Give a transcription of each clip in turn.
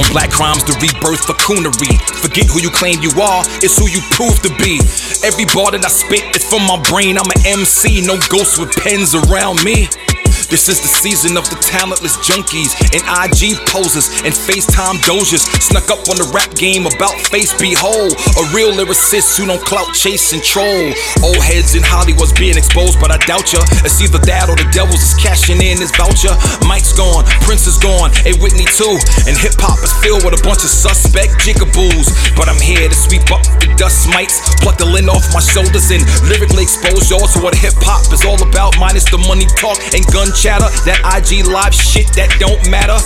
on black crimes, the rebirth coonery. Forget who you claim you are, it's who you prove to be. Every bar that I spit is from my brain. I'm an MC, no ghosts with pens around me. This is the season of the talentless junkies and IG posers and FaceTime dojers. Snuck up on the rap game about face. Behold, a real lyricist who don't clout chase and troll. Old heads in Hollywood's being exposed, but I doubt ya. It's either that or the devils is cashing in his voucher. Mike's gone, Prince is gone, a Whitney too. And hip hop is filled with a bunch of suspect jigaboos. But I'm here to sweep up the dust mites, pluck the lint off my shoulders, and lyrically expose y'all to what hip hop is all about, minus the money talk and gun chatter. That IG live shit that don't matter.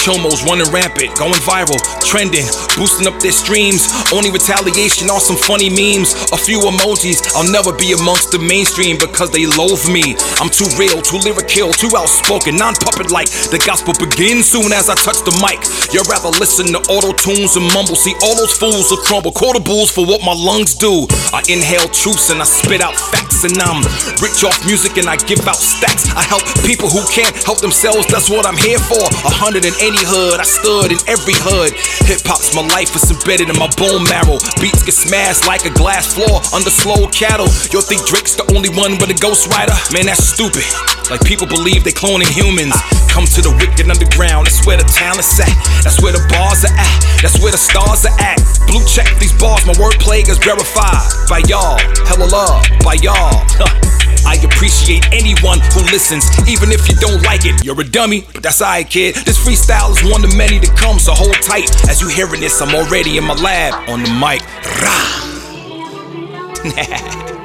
Chomos running rampant, going viral, trending, boosting up their streams. Only retaliation on some funny memes. A few emojis. I'll never be amongst the mainstream because they loathe me. I'm too real, too lyrical, too outspoken, non puppet like. The gospel begins soon as I touch the mic. You'd rather listen to auto tunes and mumble. See, all those fools will crumble. Quotables for what my lungs do. I inhale truths and I spit out facts, and I'm rich off music and I give out stacks. I help people who can't help themselves, that's what I'm here for. A hundred in any hood, I stood in every hood. Hip hop's my life, it's embedded in my bone marrow. Beats get smashed like a glass floor under slow cattle. You'll think Drake's the only one with a ghost rider? Man, that's stupid. Like people believe they cloning humans. Come to the wicked underground, that's where the talent's at. That's where the bars are at. That's where the stars are at. Blue check these bars, my wordplay is verified by y'all. Hella love by y'all. I appreciate anyone who listens, even if you don't like it. You're a dummy, but that's alright, kid. This freestyle is one of many to come, so hold tight. As you hearing this, I'm already in my lab on the mic. Rah.